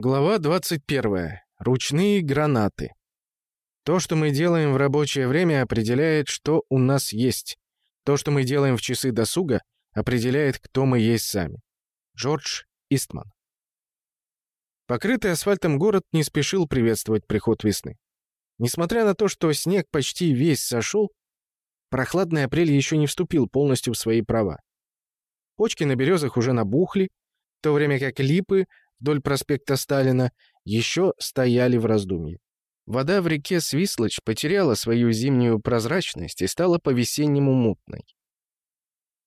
Глава 21. Ручные гранаты. То, что мы делаем в рабочее время, определяет, что у нас есть. То, что мы делаем в часы досуга, определяет, кто мы есть сами. Джордж Истман. Покрытый асфальтом город не спешил приветствовать приход весны. Несмотря на то, что снег почти весь сошел, прохладный апрель еще не вступил полностью в свои права. Почки на березах уже набухли, в то время как липы вдоль проспекта Сталина еще стояли в раздумье. Вода в реке Свислочь потеряла свою зимнюю прозрачность и стала по-весеннему мутной.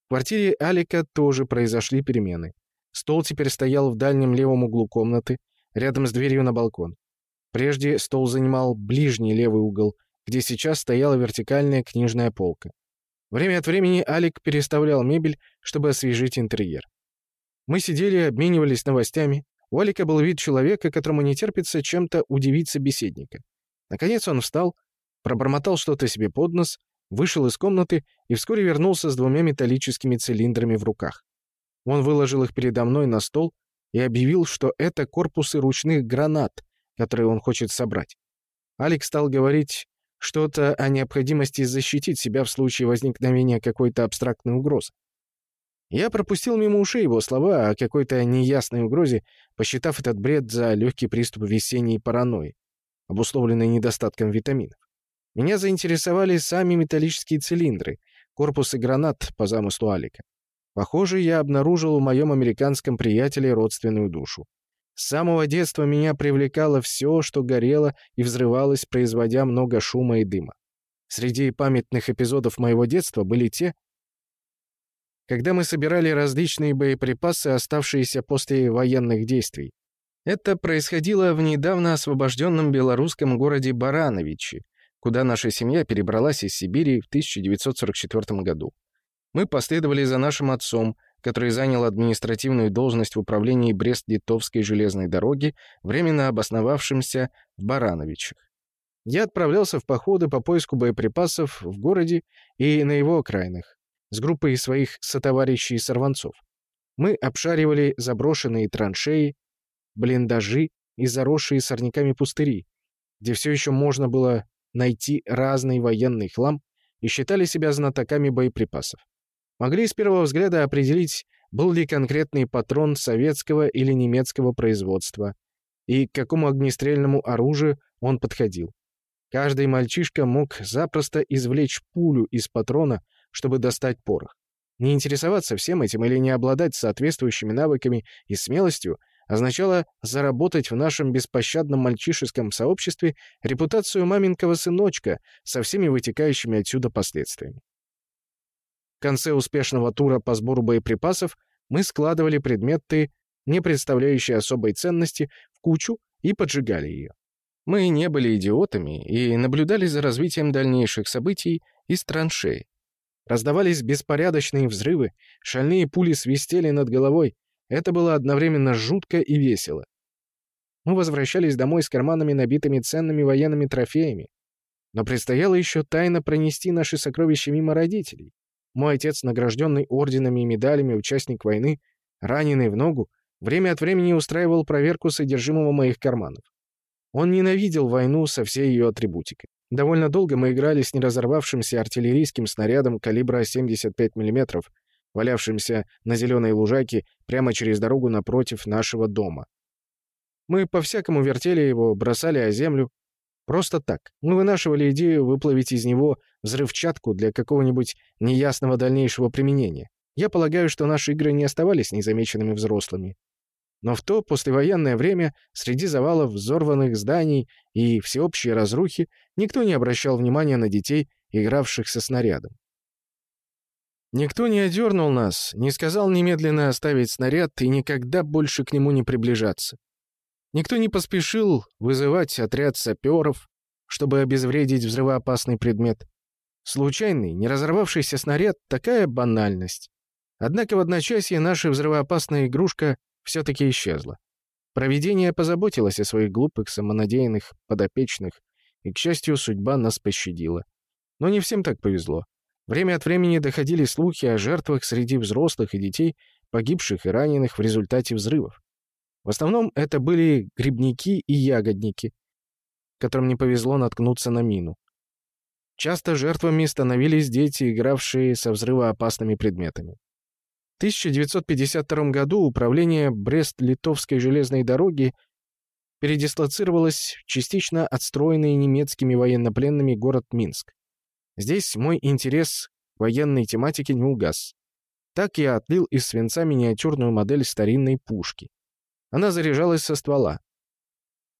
В квартире Алика тоже произошли перемены. Стол теперь стоял в дальнем левом углу комнаты, рядом с дверью на балкон. Прежде стол занимал ближний левый угол, где сейчас стояла вертикальная книжная полка. Время от времени Алик переставлял мебель, чтобы освежить интерьер. Мы сидели обменивались новостями, у Алика был вид человека, которому не терпится чем-то удивить собеседника. Наконец он встал, пробормотал что-то себе под нос, вышел из комнаты и вскоре вернулся с двумя металлическими цилиндрами в руках. Он выложил их передо мной на стол и объявил, что это корпусы ручных гранат, которые он хочет собрать. Алекс стал говорить что-то о необходимости защитить себя в случае возникновения какой-то абстрактной угрозы. Я пропустил мимо ушей его слова о какой-то неясной угрозе, посчитав этот бред за легкий приступ весенней паранойи, обусловленной недостатком витаминов. Меня заинтересовали сами металлические цилиндры, корпусы гранат по замыслу Алика. Похоже, я обнаружил в моем американском приятеле родственную душу. С самого детства меня привлекало все, что горело и взрывалось, производя много шума и дыма. Среди памятных эпизодов моего детства были те, когда мы собирали различные боеприпасы, оставшиеся после военных действий. Это происходило в недавно освобожденном белорусском городе Барановичи, куда наша семья перебралась из Сибири в 1944 году. Мы последовали за нашим отцом, который занял административную должность в управлении Брест-Литовской железной дороги, временно обосновавшимся в Барановичах. Я отправлялся в походы по поиску боеприпасов в городе и на его окраинах с группой своих сотоварищей-сорванцов. Мы обшаривали заброшенные траншеи, блиндажи и заросшие сорняками пустыри, где все еще можно было найти разный военный хлам и считали себя знатоками боеприпасов. Могли с первого взгляда определить, был ли конкретный патрон советского или немецкого производства и к какому огнестрельному оружию он подходил. Каждый мальчишка мог запросто извлечь пулю из патрона чтобы достать порох. Не интересоваться всем этим или не обладать соответствующими навыками и смелостью означало заработать в нашем беспощадном мальчишеском сообществе репутацию маменького сыночка со всеми вытекающими отсюда последствиями. В конце успешного тура по сбору боеприпасов мы складывали предметы, не представляющие особой ценности, в кучу и поджигали ее. Мы не были идиотами и наблюдали за развитием дальнейших событий из траншеи. Раздавались беспорядочные взрывы, шальные пули свистели над головой. Это было одновременно жутко и весело. Мы возвращались домой с карманами, набитыми ценными военными трофеями. Но предстояло еще тайно пронести наши сокровища мимо родителей. Мой отец, награжденный орденами и медалями участник войны, раненый в ногу, время от времени устраивал проверку содержимого моих карманов. Он ненавидел войну со всей ее атрибутикой. Довольно долго мы играли с неразорвавшимся артиллерийским снарядом калибра 75 мм, валявшимся на зеленой лужайке прямо через дорогу напротив нашего дома. Мы по-всякому вертели его, бросали о землю. Просто так. Мы вынашивали идею выплавить из него взрывчатку для какого-нибудь неясного дальнейшего применения. Я полагаю, что наши игры не оставались незамеченными взрослыми. Но в то послевоенное время среди завалов взорванных зданий и всеобщей разрухи никто не обращал внимания на детей, игравших со снарядом. Никто не одернул нас, не сказал немедленно оставить снаряд и никогда больше к нему не приближаться. Никто не поспешил вызывать отряд саперов, чтобы обезвредить взрывоопасный предмет. Случайный, не разорвавшийся снаряд — такая банальность. Однако в одночасье наша взрывоопасная игрушка все-таки исчезла. Провидение позаботилось о своих глупых, самонадеянных подопечных, и, к счастью, судьба нас пощадила. Но не всем так повезло. Время от времени доходили слухи о жертвах среди взрослых и детей, погибших и раненых в результате взрывов. В основном это были грибники и ягодники, которым не повезло наткнуться на мину. Часто жертвами становились дети, игравшие со взрывоопасными предметами. В 1952 году управление Брест-Литовской железной дороги передислоцировалось в частично отстроенный немецкими военнопленными город Минск. Здесь мой интерес к военной тематике не угас. Так я отлил из свинца миниатюрную модель старинной пушки. Она заряжалась со ствола.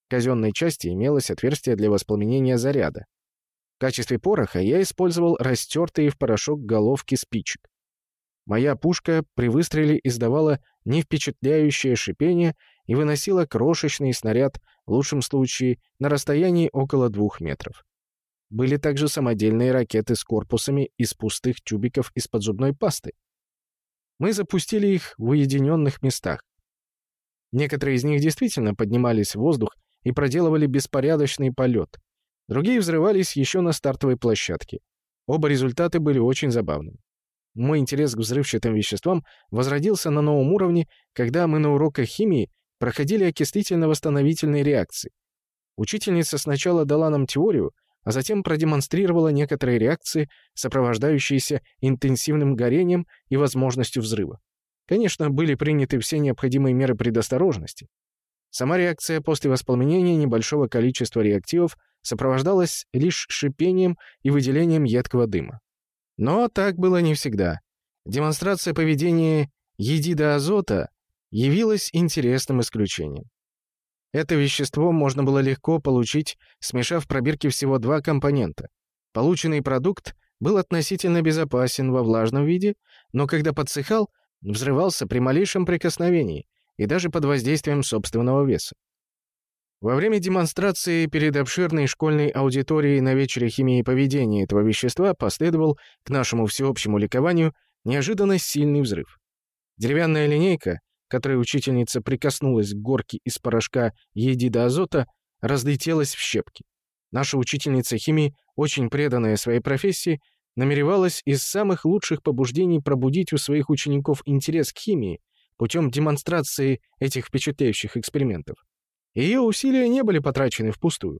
В казенной части имелось отверстие для воспламенения заряда. В качестве пороха я использовал растертые в порошок головки спичек. Моя пушка при выстреле издавала невпечатляющее шипение и выносила крошечный снаряд, в лучшем случае, на расстоянии около двух метров. Были также самодельные ракеты с корпусами из пустых тюбиков из-под зубной пасты. Мы запустили их в уединенных местах. Некоторые из них действительно поднимались в воздух и проделывали беспорядочный полет. Другие взрывались еще на стартовой площадке. Оба результаты были очень забавными. Мой интерес к взрывчатым веществам возродился на новом уровне, когда мы на уроках химии проходили окислительно-восстановительные реакции. Учительница сначала дала нам теорию, а затем продемонстрировала некоторые реакции, сопровождающиеся интенсивным горением и возможностью взрыва. Конечно, были приняты все необходимые меры предосторожности. Сама реакция после воспламенения небольшого количества реактивов сопровождалась лишь шипением и выделением едкого дыма. Но так было не всегда. Демонстрация поведения едида азота явилась интересным исключением. Это вещество можно было легко получить, смешав в пробирке всего два компонента. Полученный продукт был относительно безопасен во влажном виде, но когда подсыхал, взрывался при малейшем прикосновении и даже под воздействием собственного веса. Во время демонстрации перед обширной школьной аудиторией на вечере химии поведения этого вещества последовал, к нашему всеобщему ликованию, неожиданно сильный взрыв. Деревянная линейка, которой учительница прикоснулась к горке из порошка едида азота, разлетелась в щепки. Наша учительница химии, очень преданная своей профессии, намеревалась из самых лучших побуждений пробудить у своих учеников интерес к химии путем демонстрации этих впечатляющих экспериментов. Ее усилия не были потрачены впустую.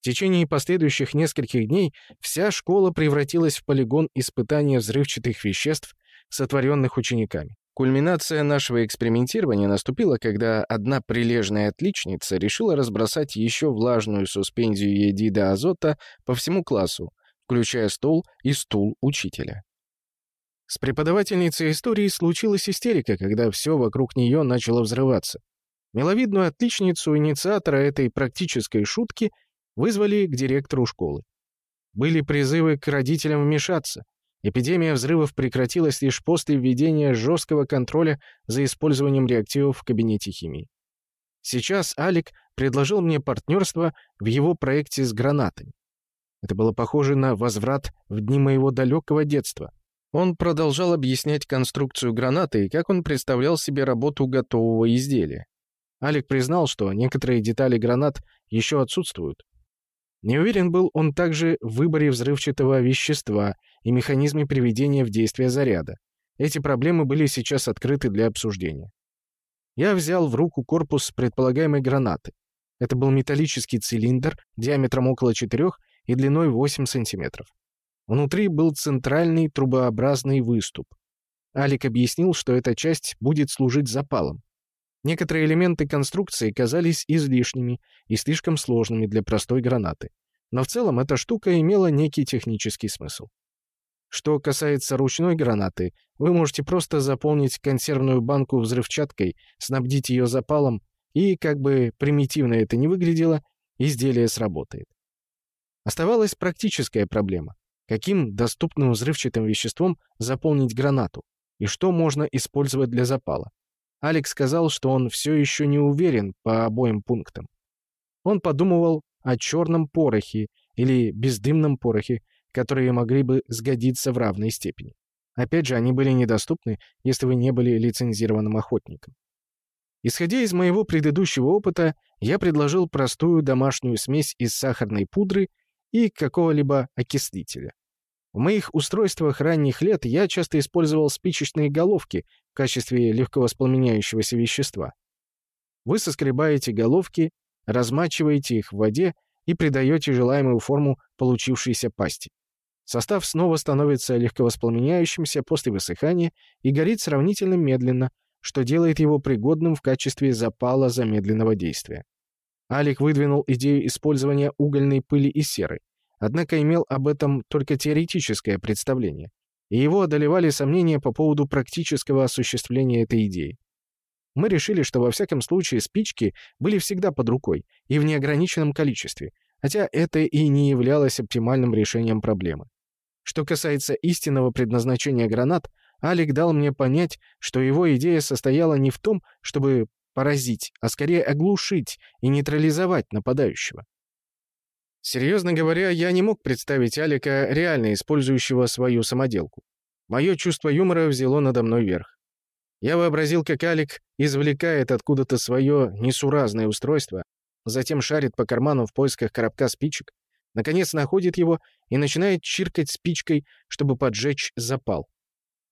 В течение последующих нескольких дней вся школа превратилась в полигон испытания взрывчатых веществ, сотворенных учениками. Кульминация нашего экспериментирования наступила, когда одна прилежная отличница решила разбросать еще влажную суспензию едида азота по всему классу, включая стол и стул учителя. С преподавательницей истории случилась истерика, когда все вокруг нее начало взрываться. Миловидную отличницу инициатора этой практической шутки вызвали к директору школы. Были призывы к родителям вмешаться. Эпидемия взрывов прекратилась лишь после введения жесткого контроля за использованием реактивов в кабинете химии. Сейчас Алик предложил мне партнерство в его проекте с гранатами. Это было похоже на возврат в дни моего далекого детства. Он продолжал объяснять конструкцию гранаты и как он представлял себе работу готового изделия. Алик признал, что некоторые детали гранат еще отсутствуют. Не уверен был он также в выборе взрывчатого вещества и механизме приведения в действие заряда. Эти проблемы были сейчас открыты для обсуждения. Я взял в руку корпус предполагаемой гранаты. Это был металлический цилиндр диаметром около 4 и длиной 8 сантиметров. Внутри был центральный трубообразный выступ. Алик объяснил, что эта часть будет служить запалом. Некоторые элементы конструкции казались излишними и слишком сложными для простой гранаты. Но в целом эта штука имела некий технический смысл. Что касается ручной гранаты, вы можете просто заполнить консервную банку взрывчаткой, снабдить ее запалом, и, как бы примитивно это ни выглядело, изделие сработает. Оставалась практическая проблема. Каким доступным взрывчатым веществом заполнить гранату? И что можно использовать для запала? Алекс сказал, что он все еще не уверен по обоим пунктам. Он подумывал о черном порохе или бездымном порохе, которые могли бы сгодиться в равной степени. Опять же, они были недоступны, если вы не были лицензированным охотником. Исходя из моего предыдущего опыта, я предложил простую домашнюю смесь из сахарной пудры и какого-либо окислителя. В моих устройствах ранних лет я часто использовал спичечные головки в качестве легковоспламеняющегося вещества. Вы соскребаете головки, размачиваете их в воде и придаете желаемую форму получившейся пасти. Состав снова становится легковоспламеняющимся после высыхания и горит сравнительно медленно, что делает его пригодным в качестве запала замедленного действия. Алик выдвинул идею использования угольной пыли и серы, однако имел об этом только теоретическое представление, и его одолевали сомнения по поводу практического осуществления этой идеи. Мы решили, что во всяком случае спички были всегда под рукой и в неограниченном количестве, хотя это и не являлось оптимальным решением проблемы. Что касается истинного предназначения гранат, Алик дал мне понять, что его идея состояла не в том, чтобы поразить, а скорее оглушить и нейтрализовать нападающего. Серьезно говоря, я не мог представить Алика, реально использующего свою самоделку. Мое чувство юмора взяло надо мной верх. Я вообразил, как Алик извлекает откуда-то свое несуразное устройство, затем шарит по карману в поисках коробка спичек, наконец находит его и начинает чиркать спичкой, чтобы поджечь запал.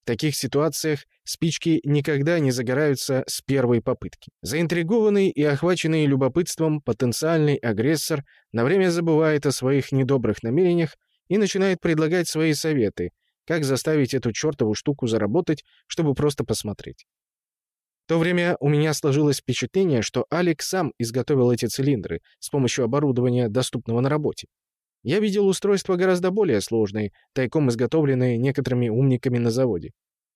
В таких ситуациях спички никогда не загораются с первой попытки. Заинтригованный и охваченный любопытством потенциальный агрессор на время забывает о своих недобрых намерениях и начинает предлагать свои советы, как заставить эту чертову штуку заработать, чтобы просто посмотреть. В то время у меня сложилось впечатление, что Алекс сам изготовил эти цилиндры с помощью оборудования, доступного на работе. Я видел устройства гораздо более сложные, тайком изготовленные некоторыми умниками на заводе.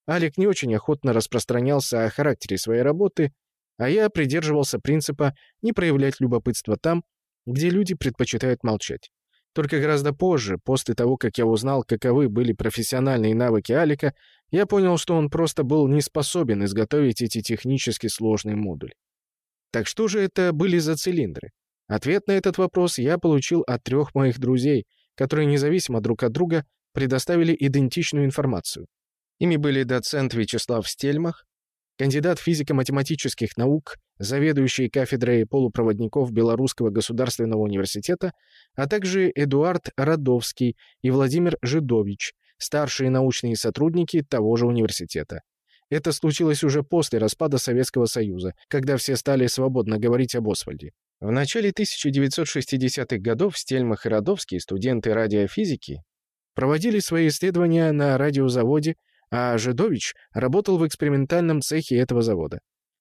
Алик не очень охотно распространялся о характере своей работы, а я придерживался принципа не проявлять любопытство там, где люди предпочитают молчать. Только гораздо позже, после того, как я узнал, каковы были профессиональные навыки Алика, я понял, что он просто был не способен изготовить эти технически сложные модули. Так что же это были за цилиндры? Ответ на этот вопрос я получил от трех моих друзей, которые независимо друг от друга предоставили идентичную информацию. Ими были доцент Вячеслав Стельмах, кандидат физико-математических наук, заведующий кафедрой полупроводников Белорусского государственного университета, а также Эдуард Радовский и Владимир Жидович, старшие научные сотрудники того же университета. Это случилось уже после распада Советского Союза, когда все стали свободно говорить об Освальде. В начале 1960-х годов Стельмах и Родовский, студенты радиофизики, проводили свои исследования на радиозаводе, а Жидович работал в экспериментальном цехе этого завода.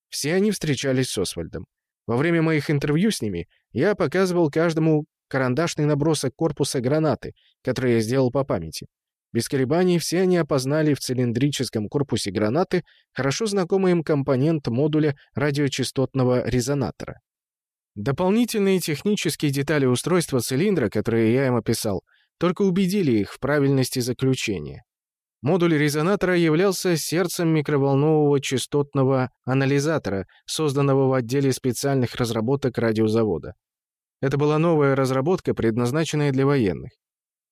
Все они встречались с Освальдом. Во время моих интервью с ними я показывал каждому карандашный набросок корпуса гранаты, который я сделал по памяти. Без колебаний все они опознали в цилиндрическом корпусе гранаты хорошо знакомый им компонент модуля радиочастотного резонатора. Дополнительные технические детали устройства цилиндра, которые я им описал, только убедили их в правильности заключения. Модуль резонатора являлся сердцем микроволнового частотного анализатора, созданного в отделе специальных разработок радиозавода. Это была новая разработка, предназначенная для военных.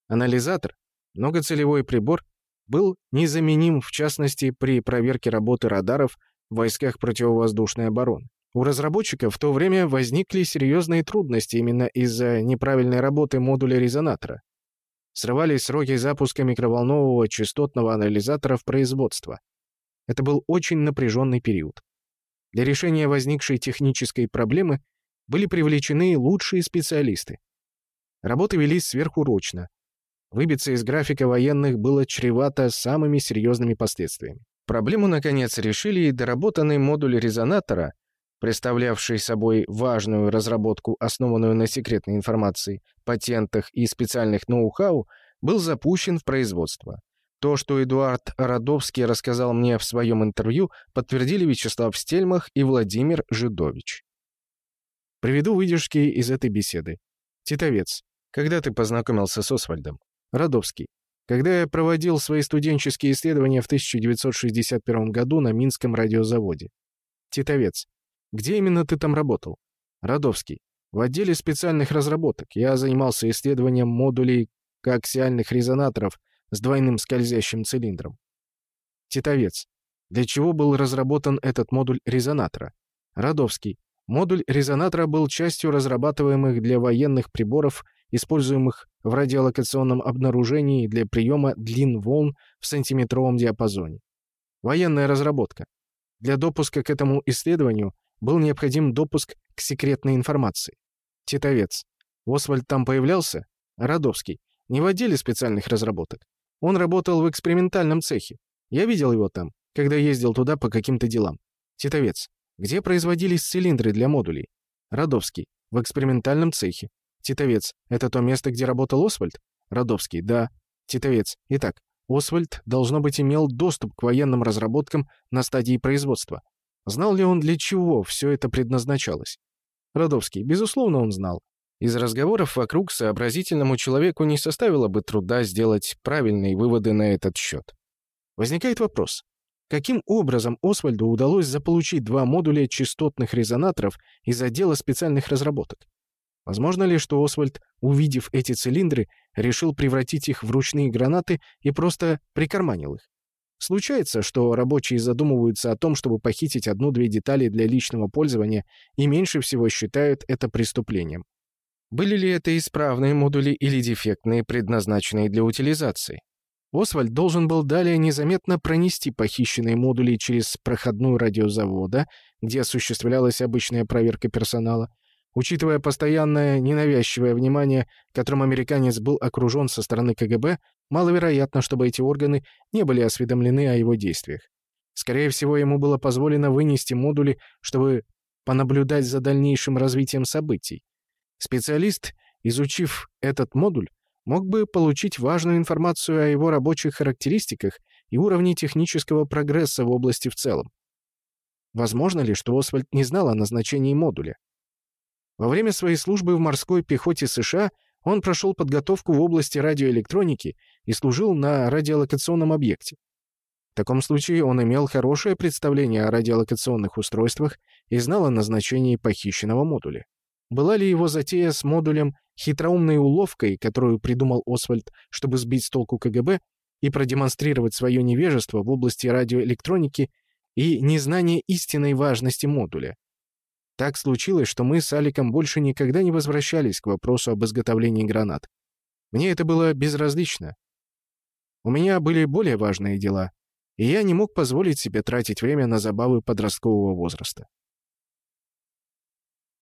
Анализатор, многоцелевой прибор, был незаменим, в частности, при проверке работы радаров в войсках противовоздушной обороны. У разработчиков в то время возникли серьезные трудности именно из-за неправильной работы модуля резонатора. Срывались сроки запуска микроволнового частотного анализатора в производство. Это был очень напряженный период. Для решения возникшей технической проблемы были привлечены лучшие специалисты. Работы велись сверхурочно. Выбиться из графика военных было чревато самыми серьезными последствиями. Проблему, наконец, решили и доработанный модуль резонатора представлявший собой важную разработку, основанную на секретной информации, патентах и специальных ноу-хау, был запущен в производство. То, что Эдуард Родовский рассказал мне в своем интервью, подтвердили Вячеслав Стельмах и Владимир Жидович. Приведу выдержки из этой беседы. Титовец. Когда ты познакомился с Освальдом? Родовский. Когда я проводил свои студенческие исследования в 1961 году на Минском радиозаводе. Титовец. Где именно ты там работал? Родовский. В отделе специальных разработок. Я занимался исследованием модулей коаксиальных резонаторов с двойным скользящим цилиндром. Титовец. Для чего был разработан этот модуль резонатора? Родовский. Модуль резонатора был частью разрабатываемых для военных приборов, используемых в радиолокационном обнаружении для приема длин волн в сантиметровом диапазоне. Военная разработка. Для допуска к этому исследованию был необходим допуск к секретной информации. Титовец. Освальд там появлялся? Родовский. Не в отделе специальных разработок. Он работал в экспериментальном цехе. Я видел его там, когда ездил туда по каким-то делам. Титовец. Где производились цилиндры для модулей? Родовский. В экспериментальном цехе. Титовец. Это то место, где работал Освальд? Родовский. Да. Титовец. Итак, Освальд, должно быть, имел доступ к военным разработкам на стадии производства. Знал ли он, для чего все это предназначалось? Родовский. Безусловно, он знал. Из разговоров вокруг сообразительному человеку не составило бы труда сделать правильные выводы на этот счет. Возникает вопрос. Каким образом Освальду удалось заполучить два модуля частотных резонаторов из отдела специальных разработок? Возможно ли, что Освальд, увидев эти цилиндры, решил превратить их в ручные гранаты и просто прикарманил их? Случается, что рабочие задумываются о том, чтобы похитить одну-две детали для личного пользования и меньше всего считают это преступлением. Были ли это исправные модули или дефектные, предназначенные для утилизации? Освальд должен был далее незаметно пронести похищенные модули через проходную радиозавода, где осуществлялась обычная проверка персонала. Учитывая постоянное ненавязчивое внимание, которым американец был окружен со стороны КГБ, маловероятно, чтобы эти органы не были осведомлены о его действиях. Скорее всего, ему было позволено вынести модули, чтобы понаблюдать за дальнейшим развитием событий. Специалист, изучив этот модуль, мог бы получить важную информацию о его рабочих характеристиках и уровне технического прогресса в области в целом. Возможно ли, что Освальд не знал о назначении модуля? Во время своей службы в морской пехоте США он прошел подготовку в области радиоэлектроники и служил на радиолокационном объекте. В таком случае он имел хорошее представление о радиолокационных устройствах и знал о назначении похищенного модуля. Была ли его затея с модулем хитроумной уловкой, которую придумал Освальд, чтобы сбить с толку КГБ и продемонстрировать свое невежество в области радиоэлектроники и незнание истинной важности модуля? Так случилось, что мы с Аликом больше никогда не возвращались к вопросу об изготовлении гранат. Мне это было безразлично. У меня были более важные дела, и я не мог позволить себе тратить время на забавы подросткового возраста.